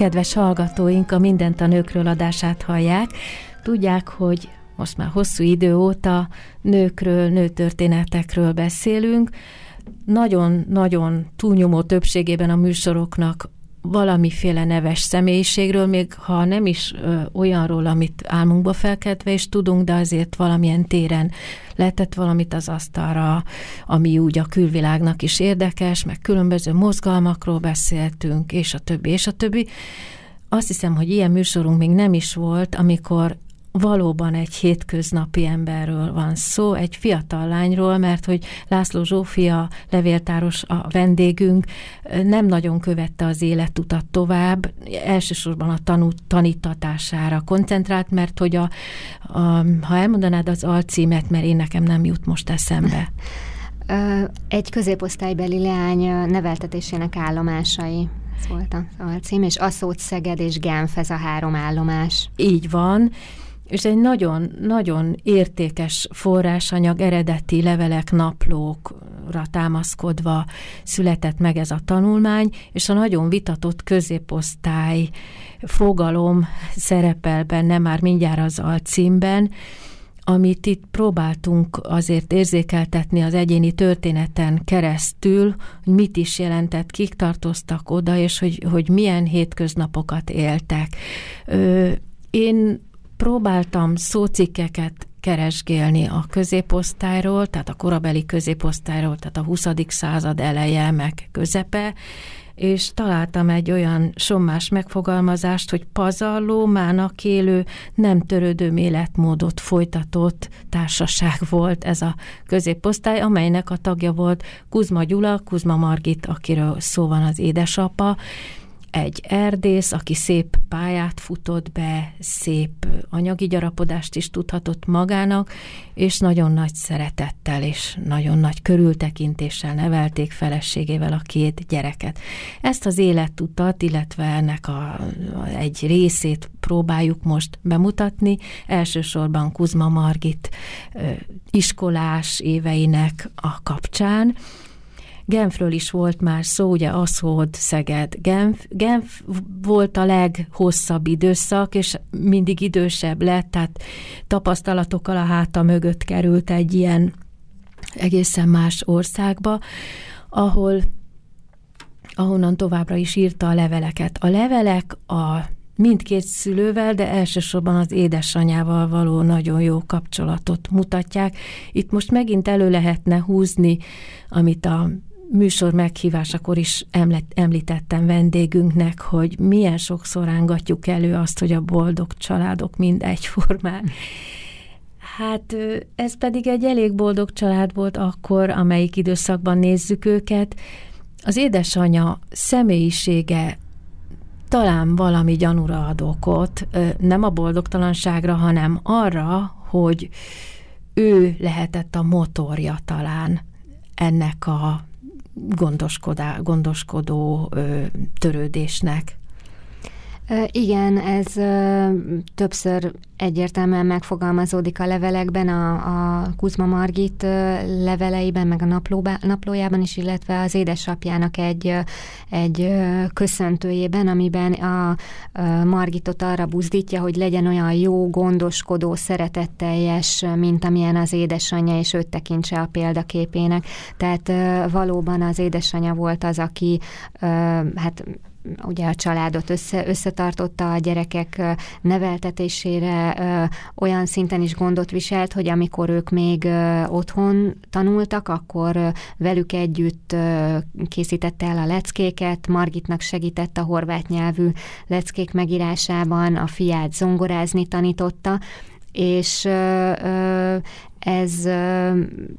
Kedves hallgatóink a Mindent a nőkről adását hallják. Tudják, hogy most már hosszú idő óta nőkről, nőtörténetekről beszélünk. Nagyon-nagyon túlnyomó többségében a műsoroknak valamiféle neves személyiségről, még ha nem is ö, olyanról, amit álmunkba felkedve is tudunk, de azért valamilyen téren letett valamit az asztalra, ami úgy a külvilágnak is érdekes, meg különböző mozgalmakról beszéltünk, és a többi, és a többi. Azt hiszem, hogy ilyen műsorunk még nem is volt, amikor valóban egy hétköznapi emberről van szó, egy fiatal lányról, mert hogy László Zsófia levéltáros a vendégünk nem nagyon követte az életutat tovább, elsősorban a tanú, tanítatására koncentrált, mert hogy a, a, ha elmondanád az alcímet, mert én nekem nem jut most eszembe. Egy középosztálybeli leány neveltetésének állomásai volt a alcím, és Aszót, Szeged és Genf ez a három állomás. Így van, és egy nagyon-nagyon értékes forrásanyag, eredeti levelek, naplókra támaszkodva született meg ez a tanulmány, és a nagyon vitatott középosztály fogalom szerepel benne már mindjárt az alcímben, amit itt próbáltunk azért érzékeltetni az egyéni történeten keresztül, hogy mit is jelentett, kik tartoztak oda, és hogy, hogy milyen hétköznapokat éltek. Ö, én próbáltam szócikkeket keresgélni a középosztályról, tehát a korabeli középosztályról, tehát a 20. század eleje meg közepe, és találtam egy olyan sommás megfogalmazást, hogy pazarló, mának élő, nem törődő életmódot folytatott társaság volt ez a középosztály, amelynek a tagja volt Kuzma Gyula, Kuzma Margit, akiről szó van az édesapa, egy erdész, aki szép pályát futott be, szép anyagi gyarapodást is tudhatott magának, és nagyon nagy szeretettel és nagyon nagy körültekintéssel nevelték feleségével a két gyereket. Ezt az életutat, illetve ennek a, egy részét próbáljuk most bemutatni, elsősorban Kuzma Margit iskolás éveinek a kapcsán, Genfről is volt már szó, ugye Aszód, Szeged, Genf. Genf volt a leghosszabb időszak, és mindig idősebb lett, tehát tapasztalatokkal a háta mögött került egy ilyen egészen más országba, ahol ahonnan továbbra is írta a leveleket. A levelek a mindkét szülővel, de elsősorban az édesanyával való nagyon jó kapcsolatot mutatják. Itt most megint elő lehetne húzni, amit a műsor meghívásakor is említettem vendégünknek, hogy milyen sokszor rángatjuk elő azt, hogy a boldog családok mind egyformán. Hát ez pedig egy elég boldog család volt akkor, amelyik időszakban nézzük őket. Az édesanyja személyisége talán valami gyanúra ad okot, nem a boldogtalanságra, hanem arra, hogy ő lehetett a motorja talán ennek a gondoskodó törődésnek. Igen, ez többször egyértelműen megfogalmazódik a levelekben, a, a Kuzma Margit leveleiben, meg a naplóba, naplójában is, illetve az édesapjának egy, egy köszöntőjében, amiben a, Margitot arra buzdítja, hogy legyen olyan jó, gondoskodó, szeretetteljes, mint amilyen az édesanyja, és őt tekintse a példaképének. Tehát valóban az édesanyja volt az, aki hát ugye a családot össze, összetartotta a gyerekek neveltetésére, olyan szinten is gondot viselt, hogy amikor ők még otthon tanultak, akkor velük együtt készítette el a leckéket, Margitnak segített a horvát nyelvű leckék megírásában, a fiát zongorázni tanította, és ez,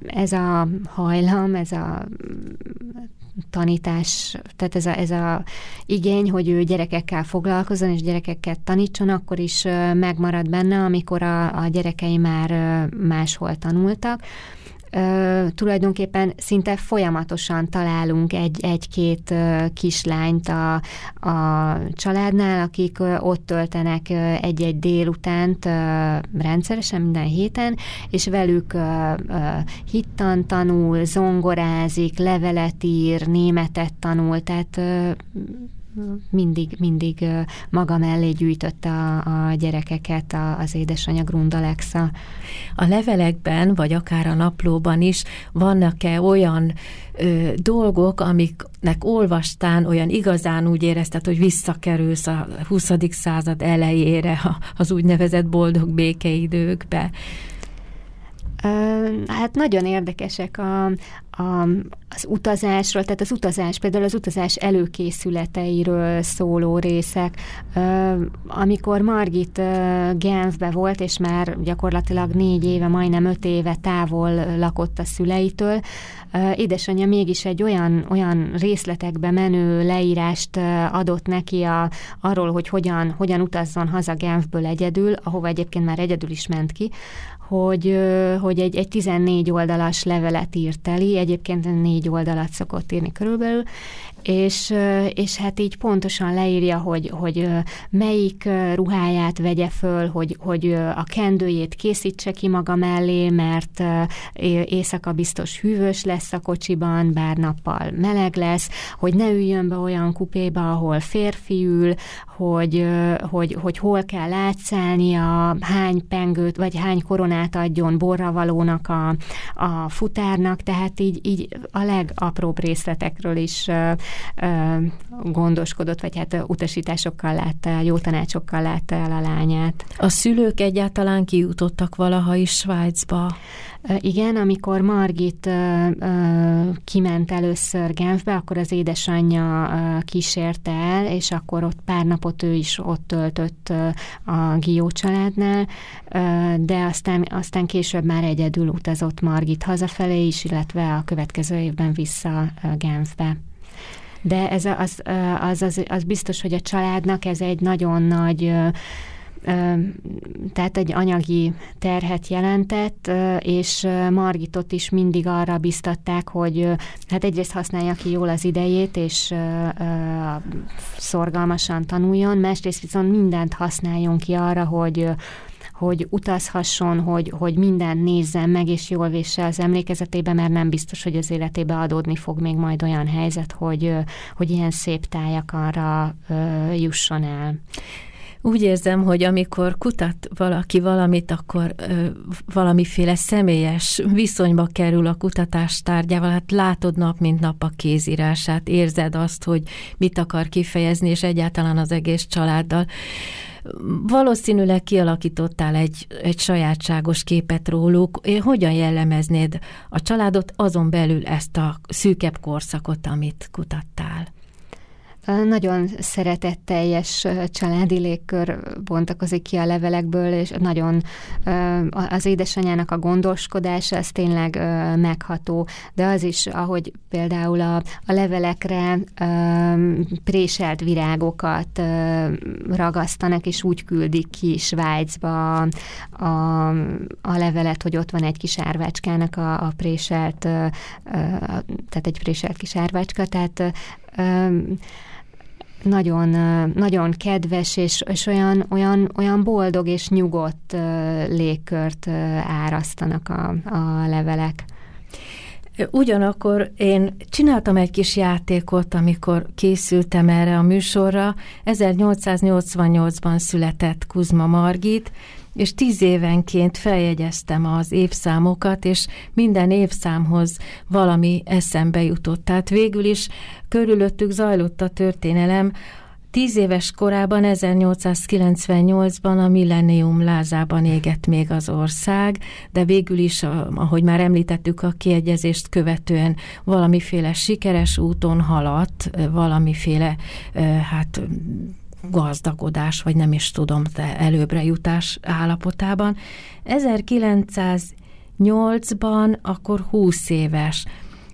ez a hajlam, ez a tanítás, tehát ez a, ez a igény, hogy ő gyerekekkel foglalkozzon, és gyerekekkel tanítson, akkor is megmarad benne, amikor a, a gyerekei már máshol tanultak ö, tulajdonképpen szinte folyamatosan találunk egy, egy-két ö, kislányt a, a családnál, akik ö, ott töltenek egy-egy délutánt ö, rendszeresen minden héten, és velük ö, ö, hittan tanul, zongorázik, levelet ír, németet tanul, tehát ö, mindig, mindig maga mellé gyűjtötte a, a gyerekeket az édesanyja Grundalexa. A levelekben, vagy akár a naplóban is vannak-e olyan ö, dolgok, amiknek olvastán olyan igazán úgy érezted, hogy visszakerülsz a 20. század elejére, az úgynevezett boldog békeidőkbe? Hát nagyon érdekesek a, a, az utazásról, tehát az utazás, például az utazás előkészületeiről szóló részek. Amikor Margit Genfbe volt, és már gyakorlatilag négy éve, majdnem öt éve távol lakott a szüleitől, édesanyja mégis egy olyan, olyan részletekbe menő leírást adott neki a, arról, hogy hogyan, hogyan utazzon haza Genfből egyedül, ahova egyébként már egyedül is ment ki, hogy, hogy egy, egy 14 oldalas levelet írt eli, egyébként négy oldalat szokott írni körülbelül, és, és hát így pontosan leírja, hogy, hogy melyik ruháját vegye föl, hogy, hogy a kendőjét készítse ki maga mellé, mert éjszaka biztos hűvös lesz a kocsiban, bár nappal meleg lesz, hogy ne üljön be olyan kupéba, ahol férfi ül, hogy, hogy, hogy hol kell átszállnia, hány pengőt, vagy hány koronát adjon borravalónak a, a futárnak, tehát így, így a legapróbb részletekről is gondoskodott, vagy hát utasításokkal látta el, jó tanácsokkal látta el a lányát. A szülők egyáltalán kijutottak valaha is Svájcba? Igen, amikor Margit kiment először Genfbe, akkor az édesanyja kísérte el, és akkor ott pár napot ő is ott töltött a Gió családnál, de aztán, aztán később már egyedül utazott Margit hazafelé is, illetve a következő évben vissza Genfbe. De ez az, az, az, az biztos, hogy a családnak ez egy nagyon nagy tehát egy anyagi terhet jelentett, és Margitot is mindig arra biztatták, hogy hát egyrészt használja ki jól az idejét, és szorgalmasan tanuljon, másrészt viszont mindent használjon ki arra, hogy hogy utazhasson, hogy, hogy mindent nézzen meg, és jól vésse az emlékezetébe, mert nem biztos, hogy az életébe adódni fog még majd olyan helyzet, hogy, hogy ilyen szép tájak arra jusson el. Úgy érzem, hogy amikor kutat valaki valamit, akkor ö, valamiféle személyes viszonyba kerül a kutatás tárgyával, hát látod nap, mint nap a kézírását, érzed azt, hogy mit akar kifejezni, és egyáltalán az egész családdal. Valószínűleg kialakítottál egy, egy sajátságos képet róluk. Hogyan jellemeznéd a családot, azon belül ezt a szűkebb korszakot, amit kutattál? Nagyon szeretetteljes családi légkör bontakozik ki a levelekből, és nagyon az édesanyának a gondoskodása, ez tényleg megható, de az is, ahogy például a, a levelekre préselt virágokat ragasztanak, és úgy küldik ki Svájcba a, a, a levelet, hogy ott van egy kis árvácskának a, a préselt, tehát egy préselt kis árvácska, tehát nagyon, nagyon kedves, és, és olyan, olyan, olyan boldog és nyugodt légkört árasztanak a, a levelek. Ugyanakkor én csináltam egy kis játékot, amikor készültem erre a műsorra. 1888-ban született Kuzma Margit, és tíz évenként feljegyeztem az évszámokat, és minden évszámhoz valami eszembe jutott. Tehát végül is körülöttük zajlott a történelem, Tíz éves korában, 1898-ban a millennium lázában égett még az ország, de végül is, ahogy már említettük, a kiegyezést követően valamiféle sikeres úton haladt, valamiféle hát gazdagodás, vagy nem is tudom, de előbbre jutás állapotában. 1908-ban akkor 20 éves.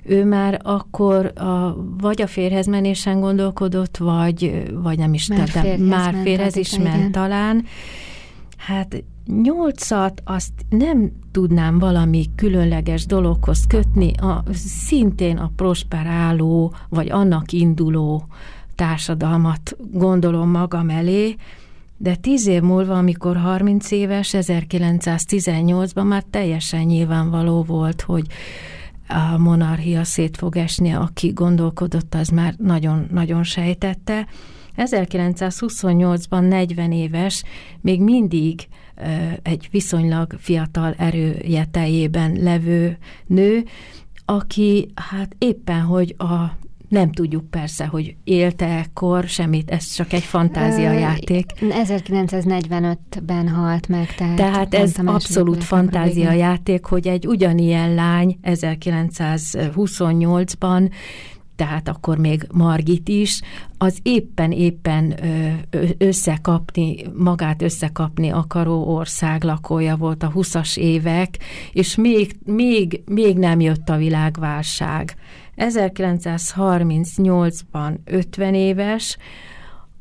Ő már akkor a, vagy a férhez menésen gondolkodott, vagy, vagy nem is már tudom, már férhez is igen. ment talán. Hát nyolcat azt nem tudnám valami különleges dologhoz kötni, a, szintén a prosperáló, vagy annak induló társadalmat gondolom magam elé, de tíz év múlva, amikor 30 éves, 1918-ban már teljesen nyilvánvaló volt, hogy a monarchia szét fog esni, aki gondolkodott, az már nagyon-nagyon sejtette. 1928-ban 40 éves, még mindig egy viszonylag fiatal erője levő nő, aki hát éppen, hogy a nem tudjuk persze, hogy élte ekkor semmit, ez csak egy fantáziajáték. 1945-ben halt meg, tehát... Tehát ez abszolút fantáziajáték, hogy egy ugyanilyen lány 1928-ban tehát akkor még Margit is, az éppen-éppen összekapni, magát összekapni akaró ország lakója volt a 20-as évek, és még, még, még nem jött a világválság. 1938-ban 50 éves,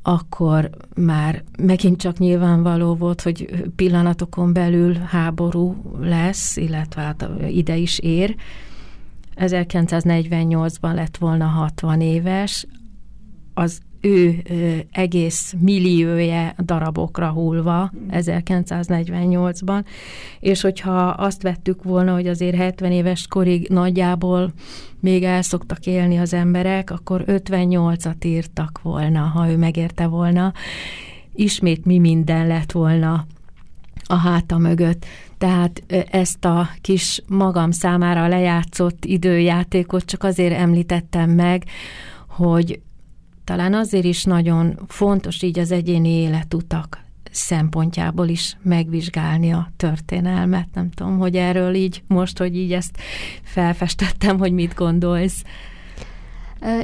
akkor már megint csak nyilvánvaló volt, hogy pillanatokon belül háború lesz, illetve hát ide is ér. 1948-ban lett volna 60 éves, az ő egész millióje darabokra hullva 1948-ban, és hogyha azt vettük volna, hogy azért 70 éves korig nagyjából még el szoktak élni az emberek, akkor 58-at írtak volna, ha ő megérte volna. Ismét mi minden lett volna a háta mögött. Tehát ezt a kis magam számára lejátszott időjátékot csak azért említettem meg, hogy talán azért is nagyon fontos így az egyéni életutak szempontjából is megvizsgálni a történelmet. Nem tudom, hogy erről így most, hogy így ezt felfestettem, hogy mit gondolsz.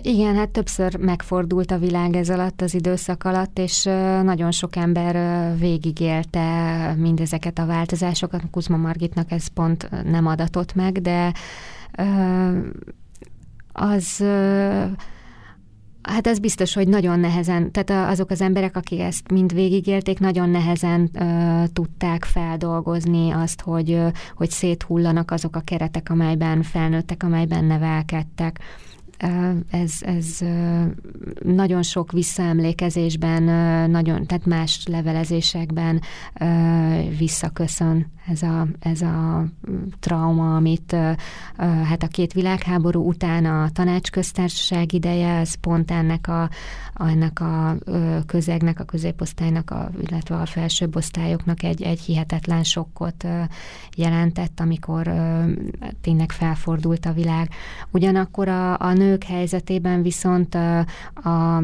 Igen, hát többször megfordult a világ ez alatt, az időszak alatt, és nagyon sok ember végigélte mindezeket a változásokat. Kuzma Margitnak ez pont nem adatott meg, de az Hát ez biztos, hogy nagyon nehezen, tehát azok az emberek, akik ezt mind végigélték, nagyon nehezen uh, tudták feldolgozni azt, hogy, uh, hogy széthullanak azok a keretek, amelyben felnőttek, amelyben nevelkedtek ez, ez nagyon sok visszaemlékezésben, nagyon, tehát más levelezésekben visszaköszön ez a, ez a trauma, amit hát a két világháború után a tanácsköztársaság ideje, ez pont ennek a, ennek a közegnek, a középosztálynak, a, illetve a felsőbb osztályoknak egy, egy hihetetlen sokkot jelentett, amikor tényleg felfordult a világ. Ugyanakkor a, a nők helyzetében viszont a, a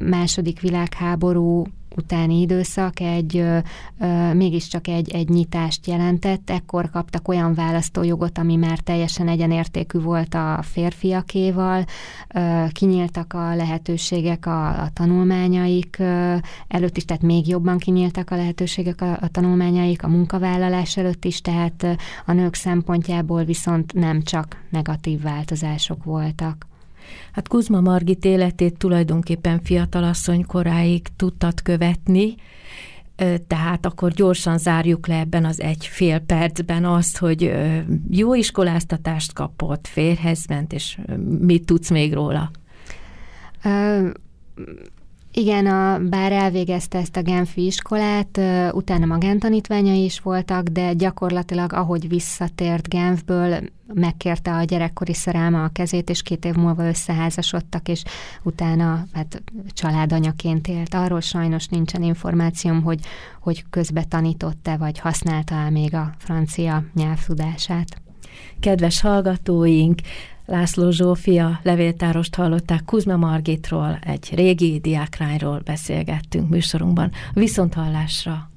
második világháború utáni időszak egy ö, ö, mégiscsak egy, egy nyitást jelentett. Ekkor kaptak olyan választójogot, ami már teljesen egyenértékű volt a férfiakéval, ö, kinyíltak a lehetőségek a, a tanulmányaik ö, előtt is, tehát még jobban kinyíltak a lehetőségek a, a tanulmányaik a munkavállalás előtt is, tehát a nők szempontjából viszont nem csak negatív változások voltak. Hát Kuzma Margit életét tulajdonképpen fiatalasszony koráig tudtad követni, tehát akkor gyorsan zárjuk le ebben az egy fél percben azt, hogy jó iskoláztatást kapott, férhez ment, és mit tudsz még róla? Igen, a, bár elvégezte ezt a Genfi iskolát, utána magántanítványai is voltak, de gyakorlatilag ahogy visszatért Genfből, megkérte a gyerekkori szerelme a kezét, és két év múlva összeházasodtak, és utána hát családanyaként élt. Arról sajnos nincsen információm, hogy, hogy közbe tanított-e, vagy használta-e még a francia nyelvtudását. Kedves hallgatóink, László Zsófia levéltárost hallották, Kuzma Margitról, egy régi diákrányról beszélgettünk műsorunkban. Viszont hallásra!